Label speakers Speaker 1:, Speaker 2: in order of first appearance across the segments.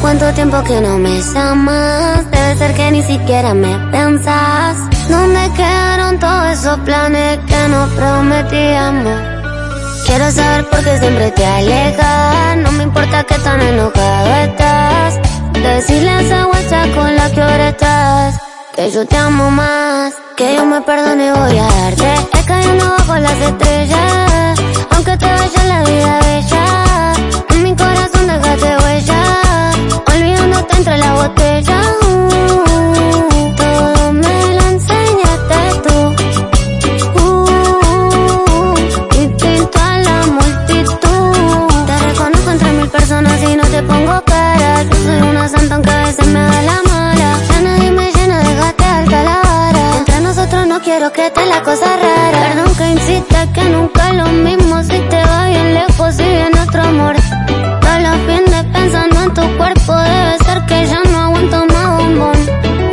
Speaker 1: cuánto tiempo que no me llamas? Debe ser que ni siquiera me pensás. ¿Dónde quedaron todos esos planes que nos prometíamos? Quiero saber por qué siempre te alejas. No me importa que tan enojado estás. Decirle a esa guacha con la que ahora estás. Que yo te amo más. Que yo me perdone voy quiero que esté la cosa rara. Perdón que insista que nunca es lo mismo si te va bien lejos y viene otro amor. Todos los fines pensando en tu cuerpo debe ser que ya no aguanto más bombón.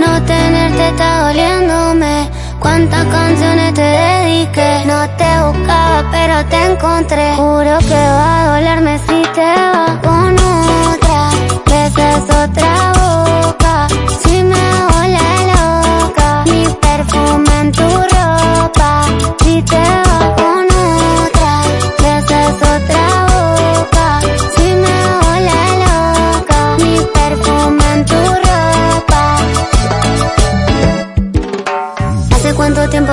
Speaker 1: No tenerte está doliéndome. Cuántas canciones te dediqué. No te buscaba, pero te encontré. Juro que va a dolerme si te vas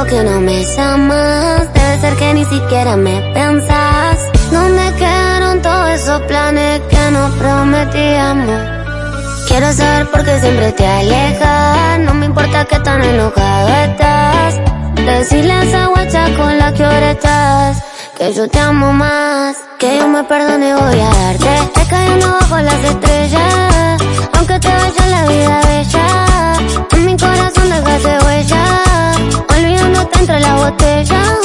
Speaker 1: que no me llamas? Debe ser que ni siquiera me pensás. ¿Dónde quedaron todos esos planes que nos prometíamos? Quiero saber por qué siempre te alejas. No me importa que tan enojado estás. Decirle a esa guacha con la que ahora estás. Que yo te amo más. Que yo me perdone voy a darte. Te cayendo bajo las estrellas. 我对着